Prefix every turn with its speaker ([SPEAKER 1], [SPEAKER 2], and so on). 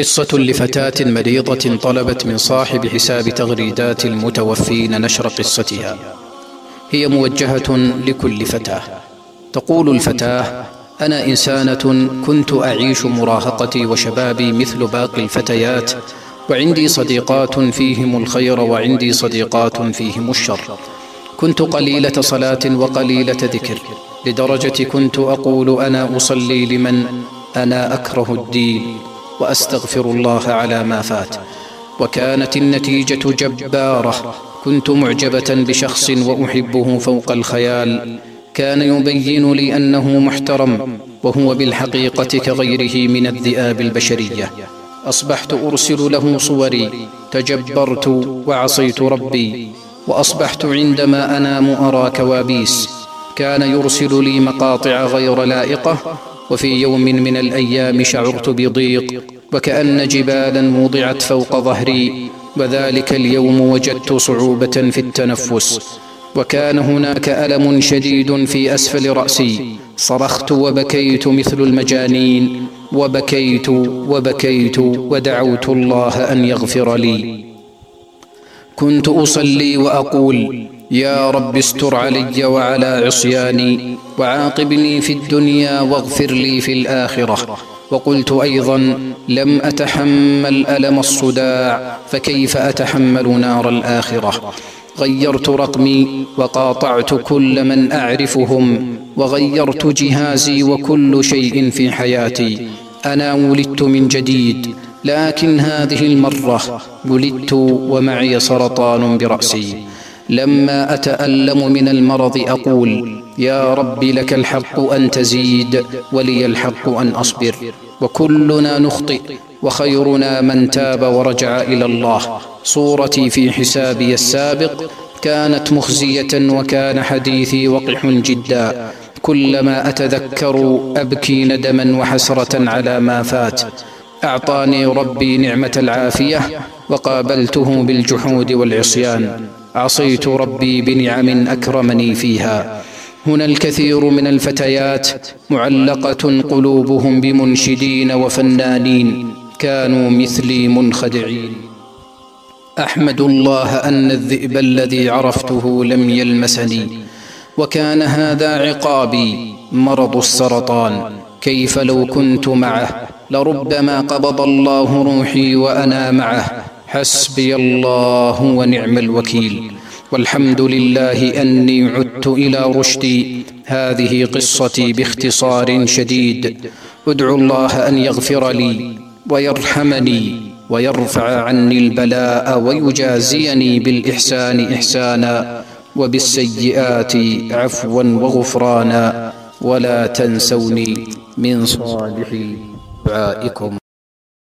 [SPEAKER 1] قصة لفتاة مريضة طلبت من صاحب حساب تغريدات المتوفين نشر قصتها. هي موجهة لكل فتاة. تقول الفتاة أنا إنسانة كنت أعيش مراهقتي وشبابي مثل باقي الفتيات وعندي صديقات فيهم الخير وعندي صديقات فيهم الشر. كنت قليلة صلاة وقليلة ذكر لدرجة كنت أقول أنا أصلي لمن أنا أكره الدين. وأستغفر الله على ما فات. وكانت النتيجة جبارة. كنت معجبة بشخص وأحبه فوق الخيال. كان يبين لي أنه محترم وهو بالحقيقة كغيره من الذئاب البشرية. أصبحت أرسل له صوري. تجبرت وعصيت ربي. وأصبحت عندما أنام أرى كوابيس. كان يرسل لي مقاطع غير لائقة. وفي يوم من الأيام شعرت بضيق. وكأن جبالا وضعت فوق ظهري وذلك اليوم وجدت صعوبة في التنفس. وكان هناك ألم شديد في أسفل رأسي. صرخت وبكيت مثل المجانين. وبكيت وبكيت ودعوت الله أن يغفر لي. كنت أصلي وأقول يا رب استر علي وعلى عصياني وعاقبني في الدنيا واغفر لي في الآخرة. وقلت أيضا لم أتحمل ألم الصداع فكيف أتحمل نار الآخرة؟ غيرت رقمي وقاطعت كل من أعرفهم وغيرت جهازي وكل شيء في حياتي. أنا ولدت من جديد لكن هذه المرة ولدت ومعي سرطان برأسي. لما أتألم من المرض أقول يا رب لك الحق أن تزيد ولي الحق أن أصبر وكلنا نخطئ وخيرنا من تاب ورجع إلى الله. صورتي في حسابي السابق كانت مخزية وكان حديثي وقح جدا. كلما أتذكر أبكي ندما وحسرة على ما فات. أعطاني ربي نعمة العافية وقابلته بالجحود والعصيان. عصيت ربي بنعم أكرمني فيها. هنا الكثير من الفتيات معلقة قلوبهم بمنشدين وفنانين كانوا مثلي منخدعين. أحمد الله أن الذئب الذي عرفته لم يلمسني وكان هذا عقابي مرض السرطان. كيف لو كنت معه؟ لربما قبض الله روحي وأنا معه. حسبي الله ونعم الوكيل. والحمد لله أني عدت إلى رشدي. هذه قصتي باختصار شديد. ادعو الله أن يغفر لي ويرحمني ويرفع عني البلاء ويجازيني بالإحسان إحسانا وبالسيئات عفوا وغفرانا. ولا تنسوني من صالح دعائكم.